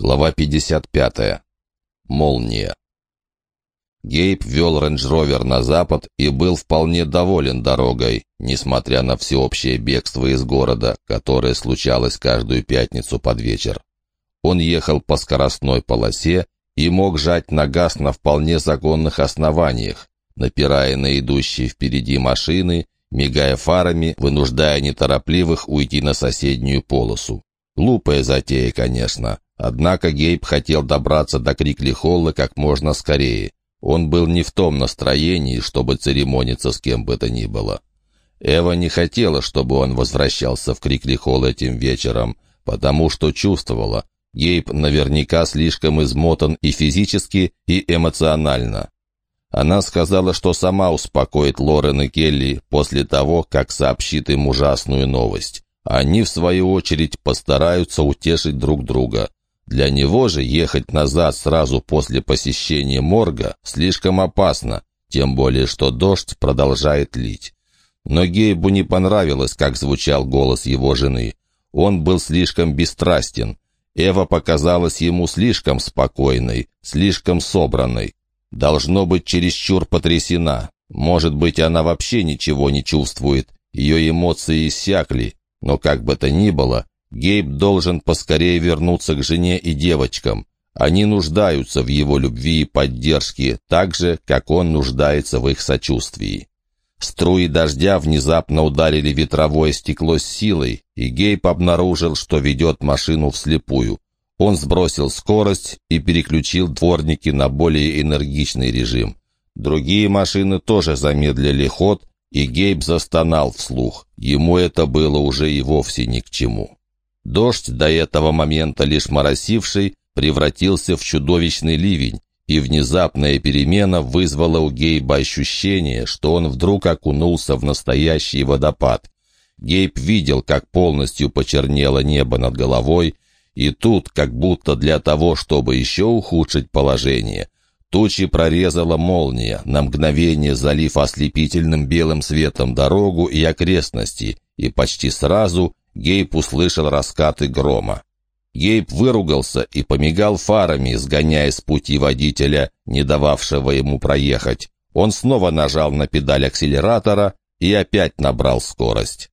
Глава 55. Молния. Гейб вел рейндж-ровер на запад и был вполне доволен дорогой, несмотря на всеобщее бегство из города, которое случалось каждую пятницу под вечер. Он ехал по скоростной полосе и мог жать на газ на вполне законных основаниях, напирая на идущие впереди машины, мигая фарами, вынуждая неторопливых уйти на соседнюю полосу. Глупая затея, конечно, Однако Гейб хотел добраться до Крикли-Холла как можно скорее. Он был не в том настроении, чтобы церемониться с кем бы то ни было. Эва не хотела, чтобы он возвращался в Крикли-Холл этим вечером, потому что чувствовала, Гейб наверняка слишком измотан и физически, и эмоционально. Она сказала, что сама успокоит Лорен и Келли после того, как сообщит им ужасную новость. Они, в свою очередь, постараются утешить друг друга. Для него же ехать назад сразу после посещения морга слишком опасно, тем более что дождь продолжает лить. Но Гейбу не понравилось, как звучал голос его жены. Он был слишком бесстрастен. Эва показалась ему слишком спокойной, слишком собранной. Должно быть чересчур потрясена. Может быть, она вообще ничего не чувствует. Ее эмоции иссякли. Но как бы то ни было, Гейб должен поскорее вернуться к жене и девочкам. Они нуждаются в его любви и поддержке, так же, как он нуждается в их сочувствии. Струи дождя внезапно ударили ветровое стекло с силой, и Гейб обнаружил, что ведет машину вслепую. Он сбросил скорость и переключил дворники на более энергичный режим. Другие машины тоже замедлили ход, и Гейб застонал вслух. Ему это было уже и вовсе ни к чему. Дождь, до этого момента лишь моросивший, превратился в чудовищный ливень, и внезапная перемена вызвала у Гейба ощущение, что он вдруг окунулся в настоящий водопад. Гейб видел, как полностью почернело небо над головой, и тут, как будто для того, чтобы еще ухудшить положение, тучи прорезала молния, на мгновение залив ослепительным белым светом дорогу и окрестности, и почти сразу Гейб услышал раскаты грома. Гейб выругался и помигал фарами, сгоняя с пути водителя, не дававшего ему проехать. Он снова нажал на педаль акселератора и опять набрал скорость.